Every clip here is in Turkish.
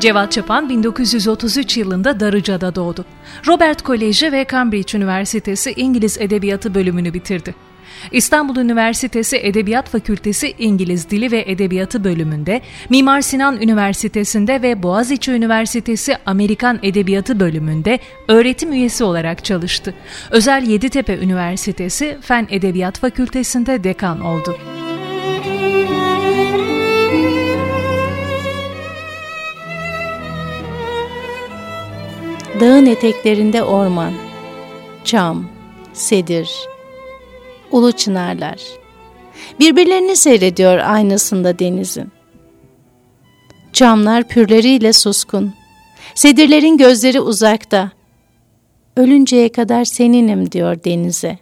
Cevat Çapan 1933 yılında Darıca'da doğdu. Robert Koleji ve Cambridge Üniversitesi İngiliz Edebiyatı bölümünü bitirdi. İstanbul Üniversitesi Edebiyat Fakültesi İngiliz Dili ve Edebiyatı bölümünde, Mimar Sinan Üniversitesi'nde ve Boğaziçi Üniversitesi Amerikan Edebiyatı bölümünde öğretim üyesi olarak çalıştı. Özel Yeditepe Üniversitesi Fen Edebiyat Fakültesi'nde dekan oldu. Dağın eteklerinde orman, çam, sedir, ulu çınarlar. Birbirlerini seyrediyor aynasında denizin. Çamlar pürleriyle suskun, sedirlerin gözleri uzakta. Ölünceye kadar seninim diyor denize.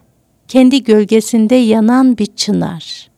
Kendi gölgesinde yanan bir çınar.''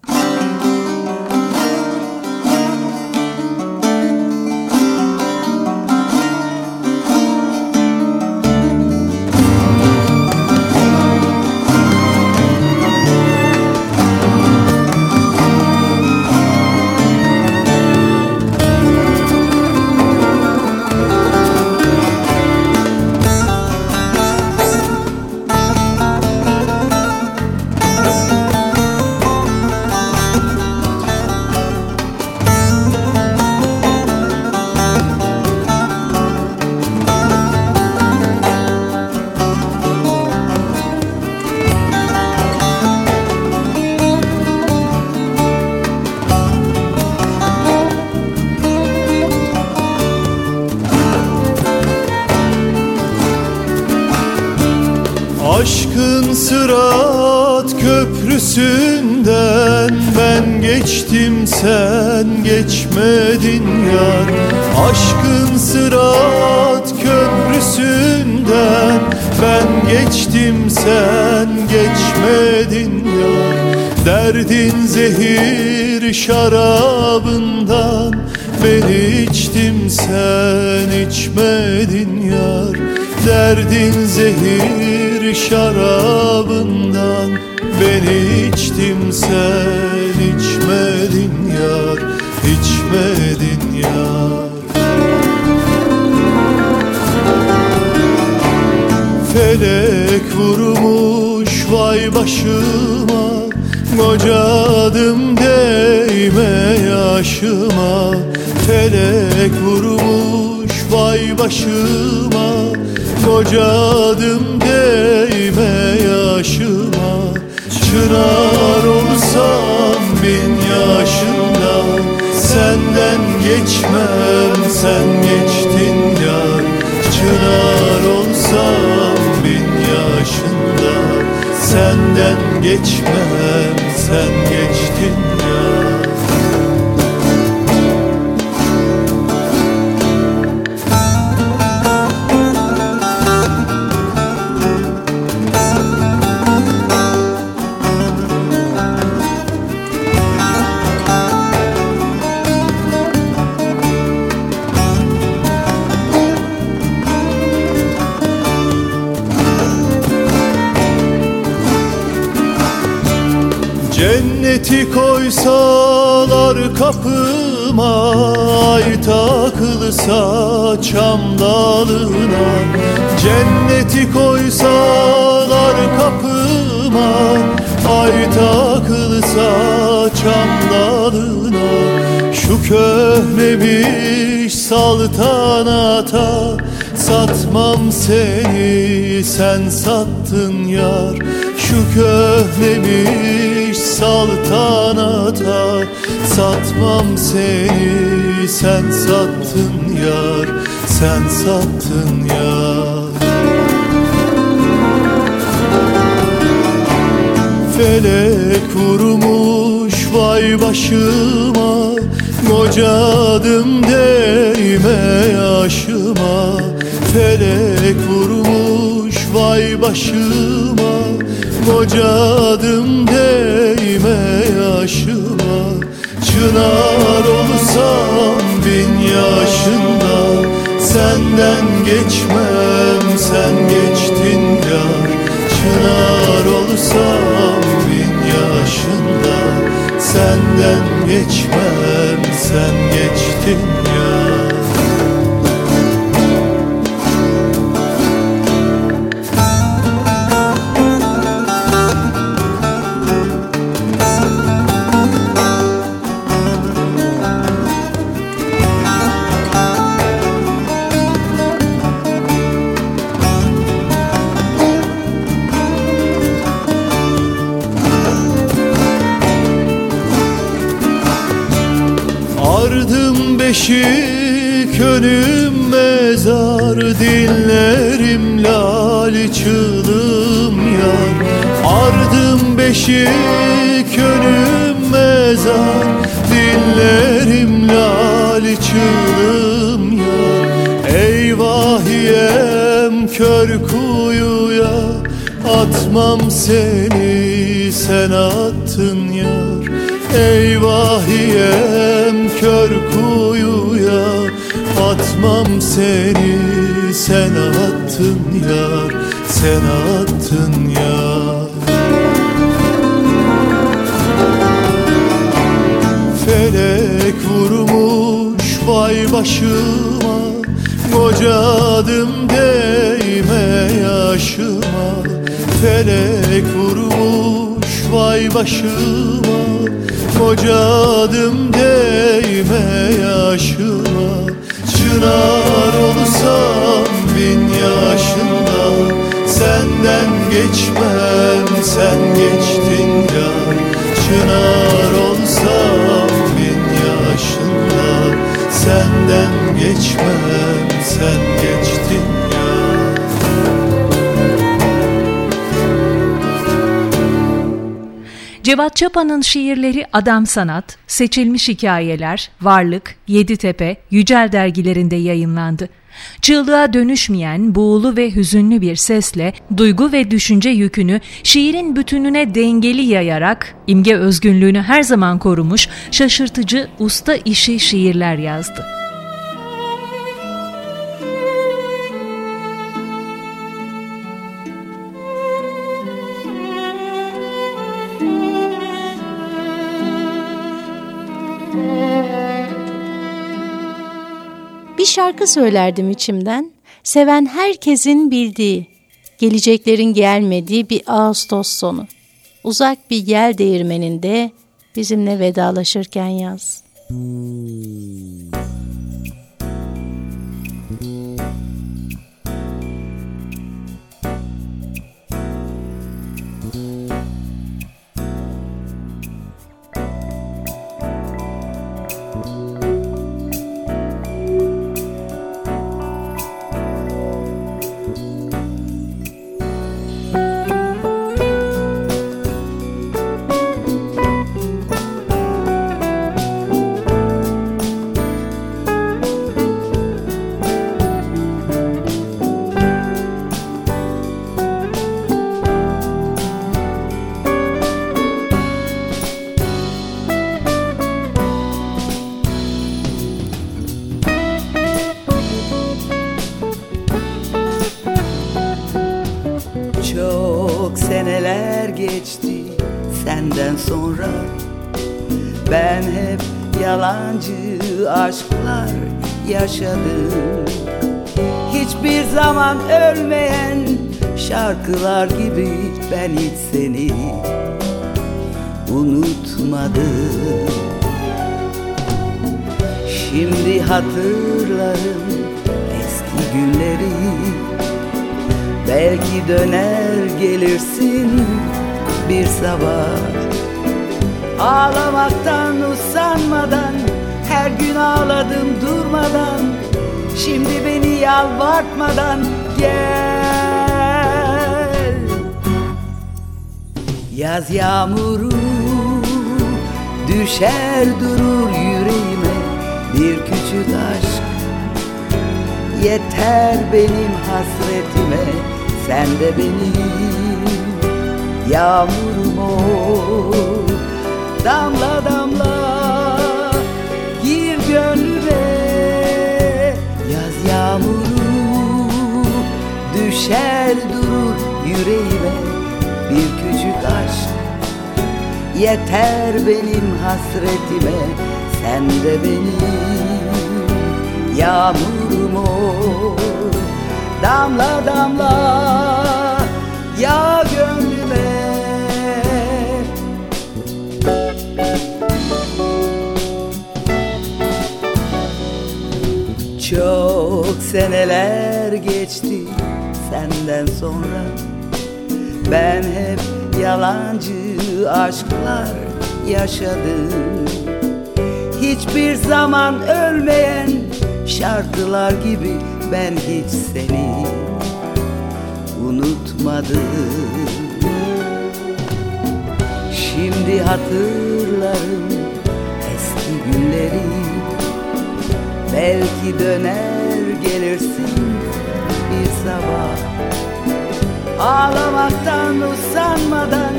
Geçmedin yar Derdin zehir şarabından. Ben içtim sen içmedin yar. Derdin zehir şarabından. Ben içtim sen içmedin yar. İçmedin yar. Felek vurmuş vay başıma Kocadım değme yaşıma. Felek vurmuş vay başıma. Kocadım değme yaşıma. Çınar olsam bin yaşında Senden geçmem sen geçtin yar Çınar olsam geçmem. Sen geçtin Cenneti koysalar kapıma Ay takılsa çam dalına. Cenneti koysalar kapıma Ay takılsa çam dalına. Şu köhnemiş saltanata Satmam seni sen sattın yar Şu köhnemiş saltanata Satmam seni. Sen sattın yar Sen sattın yar. Felek vurmuş vay başıma Kocadım değme yaşıma. Felek vurmuş vay başıma Kocadım değme yaşıma. Çınar olsam bin yaşında. Senden geçmem sen geçtin yar. Çınar olsam bin yaşında. Senden geçmem sen geçtin yar önüm mezar Dinlerim lal çığlım yar. Ardım beşik önüm mezar Dinlerim lal çığlım yar. Eyvahiyem kör kuyuya Atmam seni sen attın yar. Eyvahiyem kör kuyuya Atmam seni sen attın yar Sen attın yar. Felek vurmuş vay başıma Kocadım değme yaşıma. Felek vurmuş vay başıma Kocadım değme yaşıma Çınar olsam bin yaşında Senden geçmem sen geçtin yar Çınar olsam bin yaşında Senden geçmem sen geçtin Cevat Çapa'nın şiirleri Adam Sanat, Seçilmiş Hikayeler, Varlık, Yeditepe, Yücel dergilerinde yayınlandı. Çığlığa dönüşmeyen, buğulu ve hüzünlü bir sesle duygu ve düşünce yükünü şiirin bütününe dengeli yayarak imge özgünlüğünü her zaman korumuş şaşırtıcı usta işi şiirler yazdı. Şarkı söylerdim içimden, seven herkesin bildiği, geleceklerin gelmediği bir Ağustos sonu. Uzak bir yel değirmeninde bizimle vedalaşırken yaz. Çok sonra Ben hep yalancı aşklar yaşadım. Hiçbir zaman ölmeyen şarkılar gibi ben hiç seni unutmadım. Şimdi hatırlarım eski günleri. Belki döner gelirsin bir sabah Ağlamaktan usanmadan Her gün ağladım durmadan. Şimdi beni yalvartmadan gel. Yaz yağmuru Düşer durur yüreğime bir küçük aşk. Yeter benim hasretime sen de benim Yağmurum ol damla damla Gir gönlüme. Yaz yağmuru Düşer durur yüreğime bir küçük aşk. Yeter benim hasretime sen de benim Yağmurum ol. Damla damla ya gönlüme seneler geçti senden sonra. Ben hep yalancı aşklar yaşadım. Hiçbir zaman ölmeyen şarkılar gibi ben hiç seni unutmadım. Şimdi hatırlarım eski günleri. Belki döner gelirsin bir sabah. Ağlamaktan usanmadan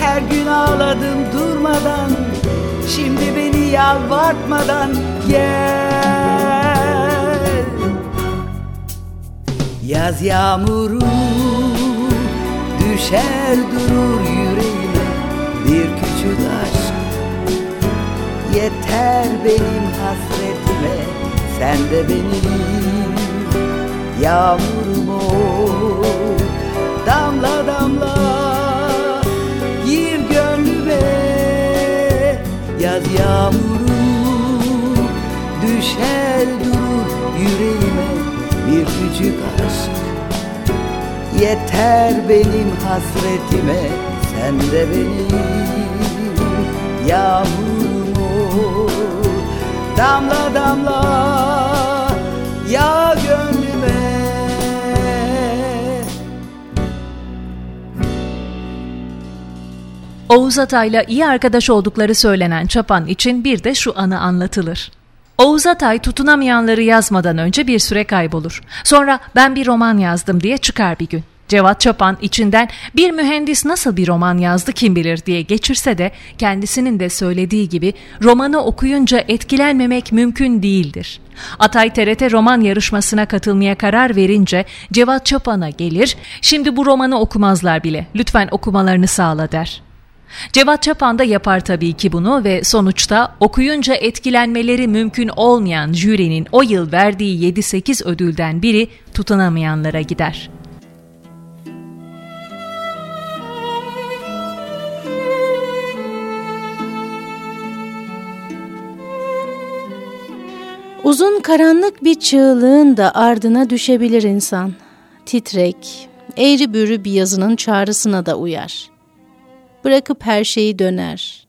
Her gün ağladım durmadan. Şimdi beni yalvartmadan gel. Yaz yağmuru düşer durur yüreğime Bir küçük aşk. Yeter benim hasretime Sen de benim yağmurum ol Damla damla gir gönlüme. Yaz yağmuru düşer durur yüreğime Bir küçük aşk. Yeter benim hasretime Sen de benim. Yağmurum ol Damla damla Oğuz Atay'la iyi arkadaş oldukları söylenen Çapan için bir de şu anı anlatılır. Oğuz Atay tutunamayanları yazmadan önce bir süre kaybolur. Sonra ben bir roman yazdım diye çıkar bir gün. Cevat Çapan içinden bir mühendis nasıl bir roman yazdı kim bilir diye geçirse de kendisinin de söylediği gibi romanı okuyunca etkilenmemek mümkün değildir. Atay TRT roman yarışmasına katılmaya karar verince Cevat Çapan'a gelir, şimdi bu romanı okumazlar bile, lütfen okumalarını sağla der. Cevat Çapan da yapar tabii ki bunu ve sonuçta okuyunca etkilenmeleri mümkün olmayan jürinin o yıl verdiği 7-8 ödülden biri tutunamayanlara gider. Uzun karanlık bir çığlığın da ardına düşebilir insan. Titrek, eğri bürü bir yazının çağrısına da uyar. Bırakıp her şeyi döner.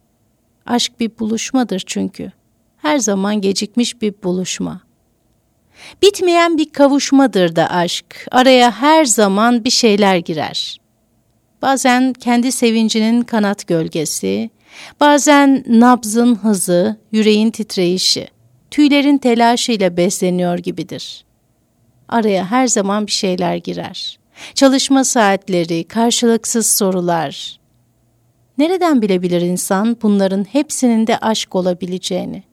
Aşk bir buluşmadır çünkü. Her zaman gecikmiş bir buluşma. Bitmeyen bir kavuşmadır da aşk. Araya her zaman bir şeyler girer. Bazen kendi sevincinin kanat gölgesi, bazen nabzın hızı, yüreğin titreyişi, tüylerin telaşıyla besleniyor gibidir. Araya her zaman bir şeyler girer. Çalışma saatleri, karşılıksız sorular, Nereden bilebilir insan bunların hepsinin de aşk olabileceğini?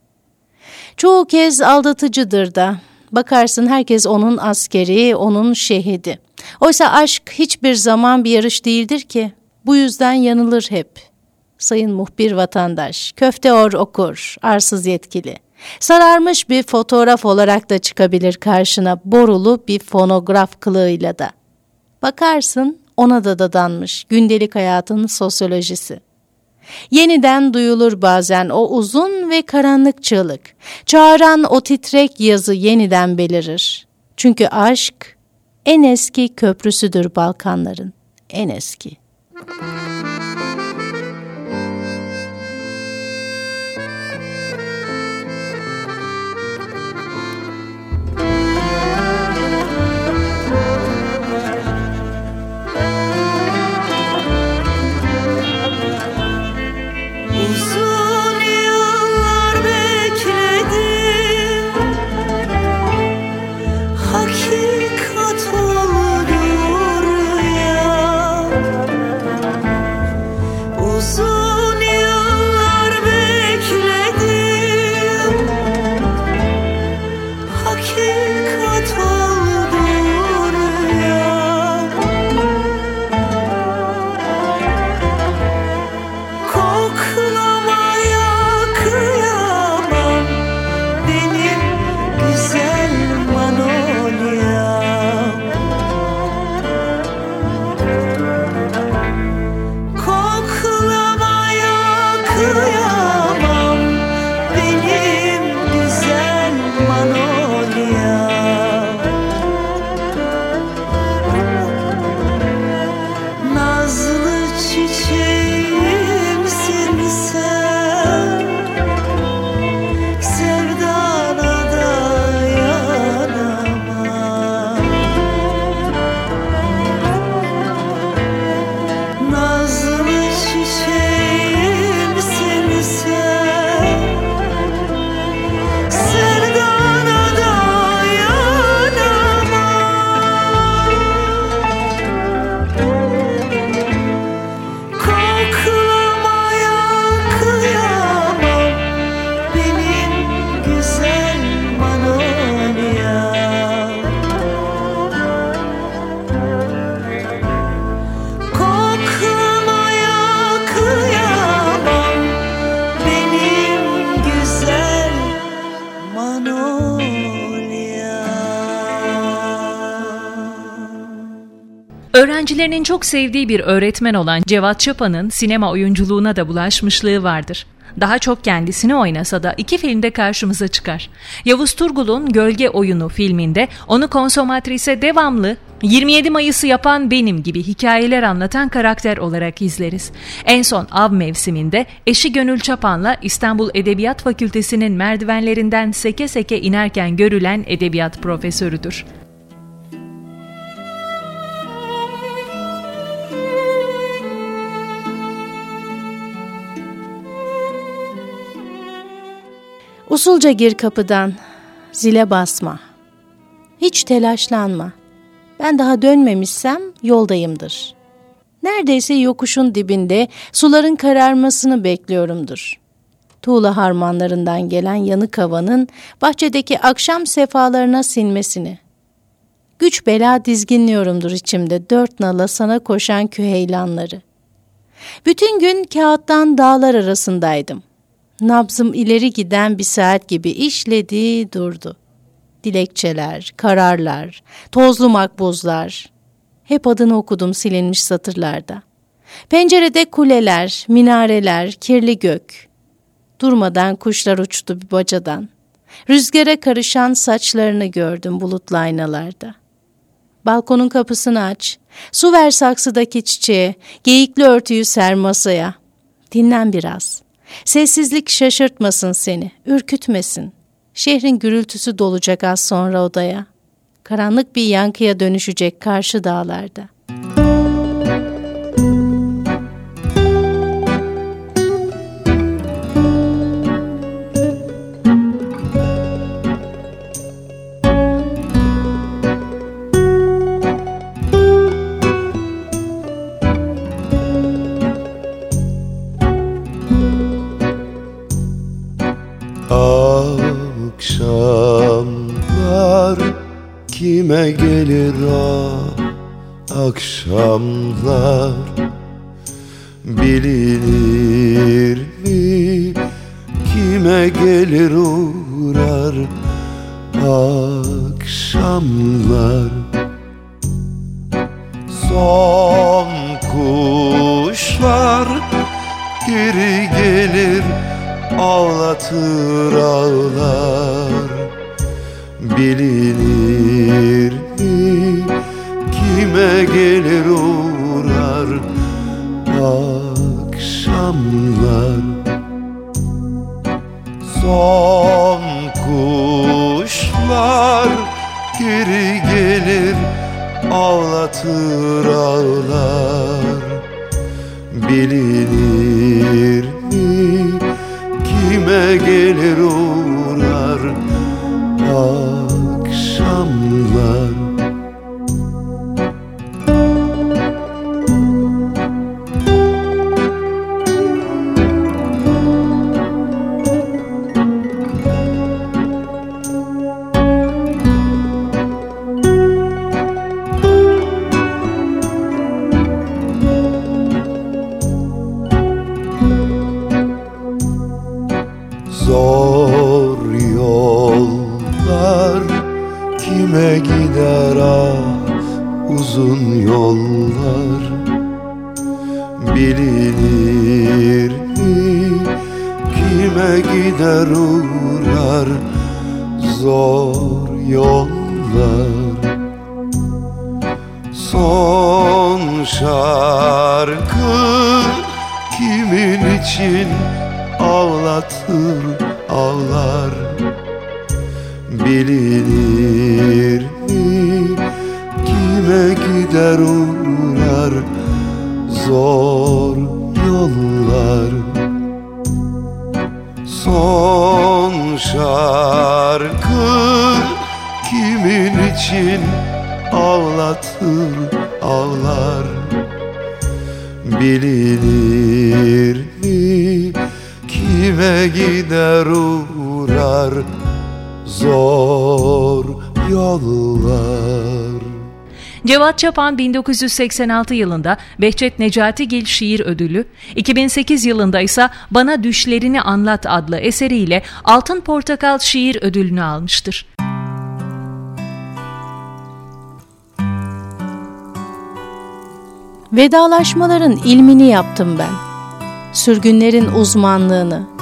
Çoğu kez aldatıcıdır da. Bakarsın herkes onun askeri, onun şehidi. Oysa aşk hiçbir zaman bir yarış değildir ki. Bu yüzden yanılır hep. Sayın muhbir vatandaş, köfte or okur, arsız yetkili. Sararmış bir fotoğraf olarak da çıkabilir karşına borulu bir fonograf kılığıyla da. Bakarsın ona da dadanmış gündelik hayatın sosyolojisi. Yeniden duyulur bazen o uzun ve karanlık çığlık. Çağıran o titrek yazı yeniden belirir. Çünkü aşk en eski köprüsüdür Balkanların. En eski. Müzik Öğrencilerinin çok sevdiği bir öğretmen olan Cevat Çapa'nın sinema oyunculuğuna da bulaşmışlığı vardır. Daha çok kendisini oynasa da iki filmde karşımıza çıkar. Yavuz Turgul'un Gölge Oyunu filminde onu konsomatrise devamlı 27 Mayıs'ı yapan benim gibi hikayeler anlatan karakter olarak izleriz. En son av mevsiminde eşi Gönül Çapan'la İstanbul Edebiyat Fakültesi'nin merdivenlerinden seke seke inerken görülen edebiyat profesörüdür. Usulca gir kapıdan, zile basma. Hiç telaşlanma. Ben daha dönmemişsem yoldayımdır. Neredeyse yokuşun dibinde suların kararmasını bekliyorumdur. Tuğla harmanlarından gelen yanık havanın bahçedeki akşam sefalarına sinmesini. Güç bela dizginliyorumdur içimde dört nala sana koşan küheylanları. Bütün gün kağıttan dağlar arasındaydım. Nabzım ileri giden bir saat gibi işledi durdu. Dilekçeler, kararlar, tozlu makbuzlar. Hep adını okudum silinmiş satırlarda. Pencerede kuleler, minareler, kirli gök. Durmadan kuşlar uçtu bir bacadan. Rüzgara karışan saçlarını gördüm bulutlu aynalarda. Balkonun kapısını aç. Su ver saksıdaki çiçeğe. Geyikli örtüyü ser masaya. Dinlen biraz.'' Sessizlik şaşırtmasın seni, ürkütmesin. Şehrin gürültüsü dolacak az sonra odaya. Karanlık bir yankıya dönüşecek karşı dağlarda. Kime gelir o akşamlar? Bilinir mi kime gelir uğrar akşamlar? Son kuşlar geri gelir ağlatır ağlar bilinir mi? Kime gelir uğrar akşamlar? Son kuşlar geri gelir ağlatır ağlar. Bilinir mi? Kime gelir uğrar ağlar. Bilinir mi kime gider uğrar zor yollar? Son şarkı kimin için ağlatır ağlar? Bilinir kime gider uğrar zor yollar Cevat Çapan 1986 yılında Behçet Necatigil Şiir Ödülü, 2008 yılında ise Bana Düşlerini Anlat adlı eseriyle Altın Portakal Şiir Ödülünü almıştır. Vedalaşmaların ilmini yaptım ben. Sürgünlerin uzmanlığını.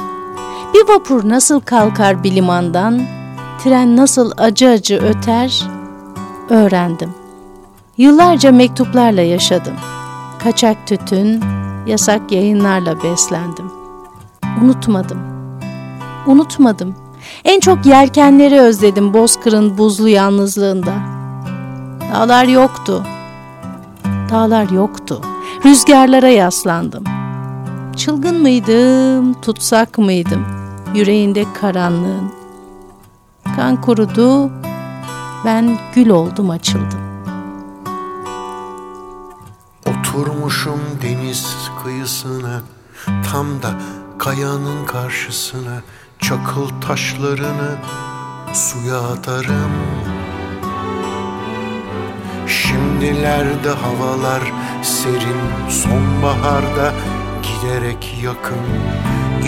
Bir vapur nasıl kalkar bir limandan, tren nasıl acı acı öter, öğrendim. Yıllarca mektuplarla yaşadım. Kaçak tütün, yasak yayınlarla beslendim. Unutmadım. Unutmadım. En çok yelkenleri özledim bozkırın buzlu yalnızlığında. Dağlar yoktu. Dağlar yoktu. Rüzgarlara yaslandım. Çılgın mıydım, tutsak mıydım? Yüreğinde karanlığın. Kan kurudu, ben gül oldum açıldım. Oturmuşum deniz kıyısına Tam da kayanın karşısına Çakıl taşlarını suya atarım Şimdilerde havalar serin Sonbaharda giderek yakın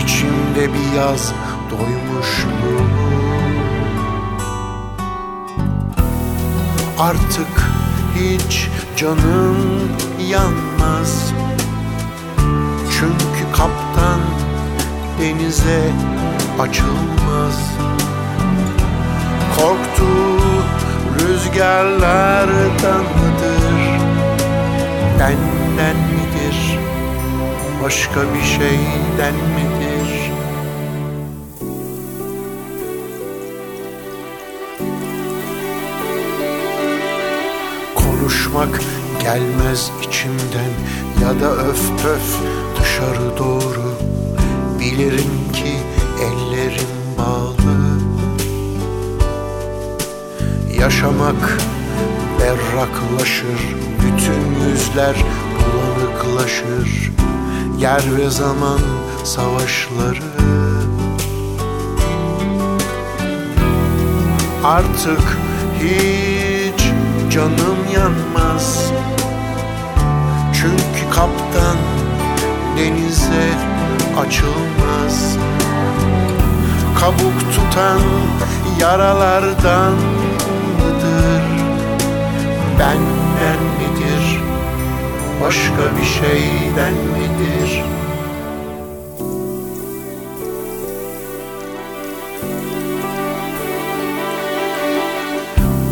İçimde bir yaz doymuşluğum Artık hiç canım yanmaz. Çünkü kaptan denize açılmaz. Korktuğu rüzgarlardan mıdır Benden midir Başka bir şeyden midir? Konuşmak gelmez içimden Ya da öf pöf dışarı doğru. Bilirim ki ellerim bağlı. Yaşamak berraklaşır Bütün yüzler bulanıklaşır Yer ve zaman savaşları Artık hiç canım yanmaz Çünkü kaptan denize açılmaz Kabuk tutan yaralardan mıdır? Benden midir? Başka bir şeyden midir?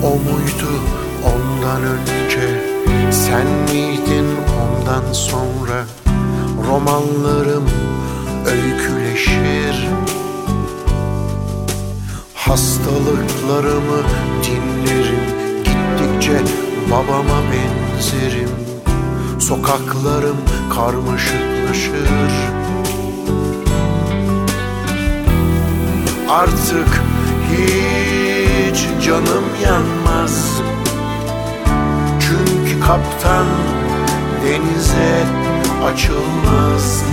O muydu ondan önce? Sen miydin ondan sonra? Romanlarım öyküleşir. Hastalıklarımı dinlerim. Gittikçe babama benzerim Sokaklarım karmaşıklaşır. Artık hiç canım yanmaz. Çünkü kaptan denize açılmaz.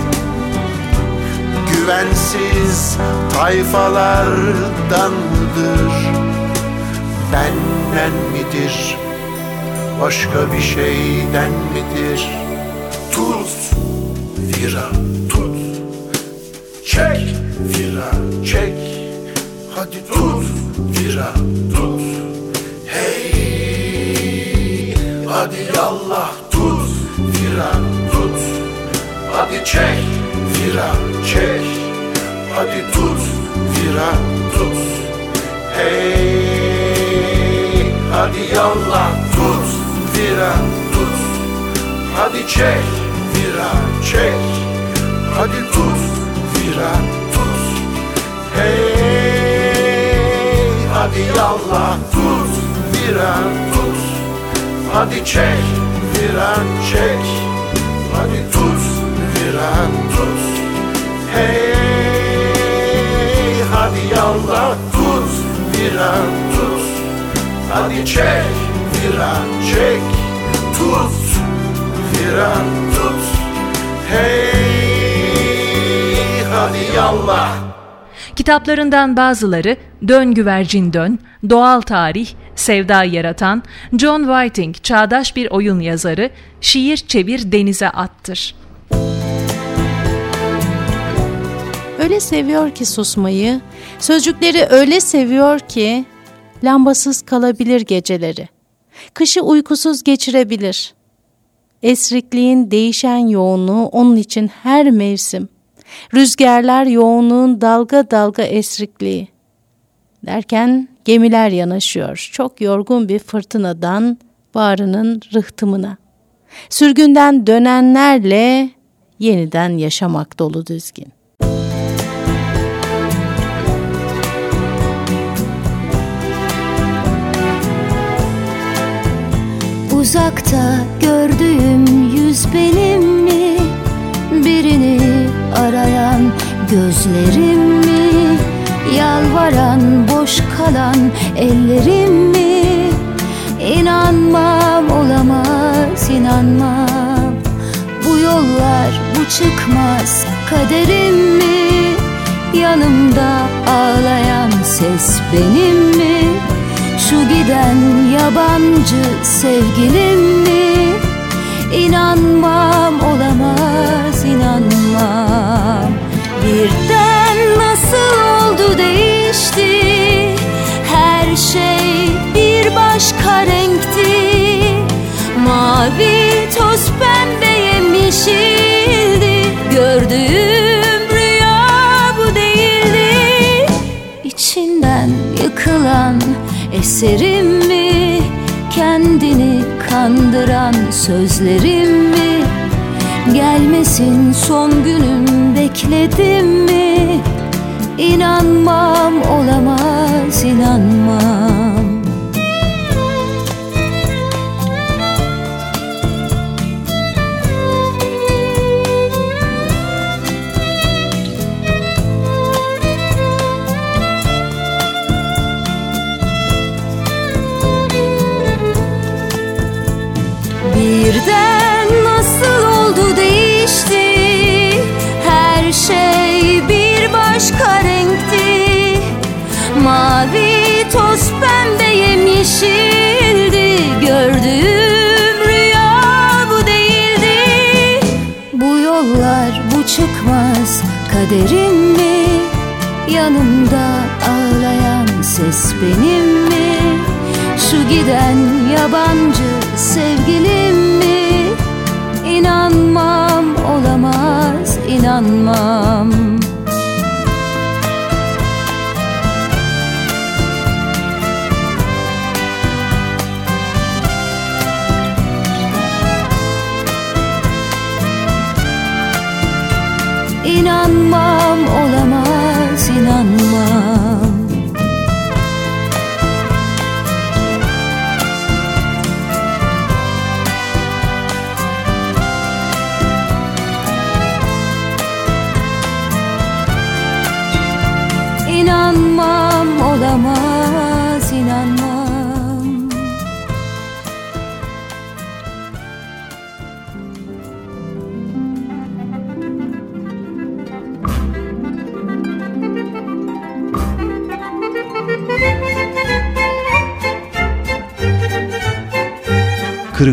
Güvensiz tayfalardan mıdır Benden midir Başka bir şeyden midir? Tut Vira tut. Çek Vira çek. Hadi tut Vira tut. Hey Hadi yallah tut Vira tut. Hadi çek Vira çek. Hadi tut Vira tut. Hey Hadi yallah tut Vira tut. Hadi çek Vira çek. Hadi tut Vira tut. Hey Hadi yallah tut. Vira tut. Hadi çek Vira çek. Hadi tut Vira tut. Hey Hadi yallah tut. Vira tut. Hadi çek Vira çek Tut Vira tut Hey Hadi yallah Kitaplarından bazıları Dön Güvercin Dön, Doğal Tarih, Sevda Yaratan, John Whiting, çağdaş bir oyun yazarı, Şiir Çevir Denize Attır. Öyle seviyor ki susmayı, sözcükleri öyle seviyor ki lambasız kalabilir geceleri. Kışı uykusuz geçirebilir. Esrikliğin değişen yoğunluğu onun için her mevsim. Rüzgarlar yoğunluğun dalga dalga esrikliği. Derken gemiler yanaşıyor. Çok yorgun bir fırtınadan bağrının rıhtımına. Sürgünden dönenlerle yeniden yaşamak dolu düzgün. Uzakta gördüğüm yüz benim mi? Birini arayan gözlerim mi? Yalvaran boş kalan ellerim mi? İnanmam olamaz inanmam Bu yollar bu çıkmaz kaderim mi? Yanımda ağlayan ses benim mi? Şu giden yabancı sevgilim mi? İnanmam olamaz inanmam. Birden nasıl oldu değişti? Her şey bir başka renkti. Mavi toz pembe yemişildi. Gördüğüm eserim mi? Kendini kandıran sözlerim mi? Gelmesin son günüm bekledim mi? İnanmam olamaz inanmam yemyeşildi Gördüğüm rüya bu değildi. Bu yollar bu çıkmaz kaderim mi? Yanımda ağlayan ses benim mi? Şu giden yabancı sevgilim mi? İnanmam olamaz inanmam İnanmam olamaz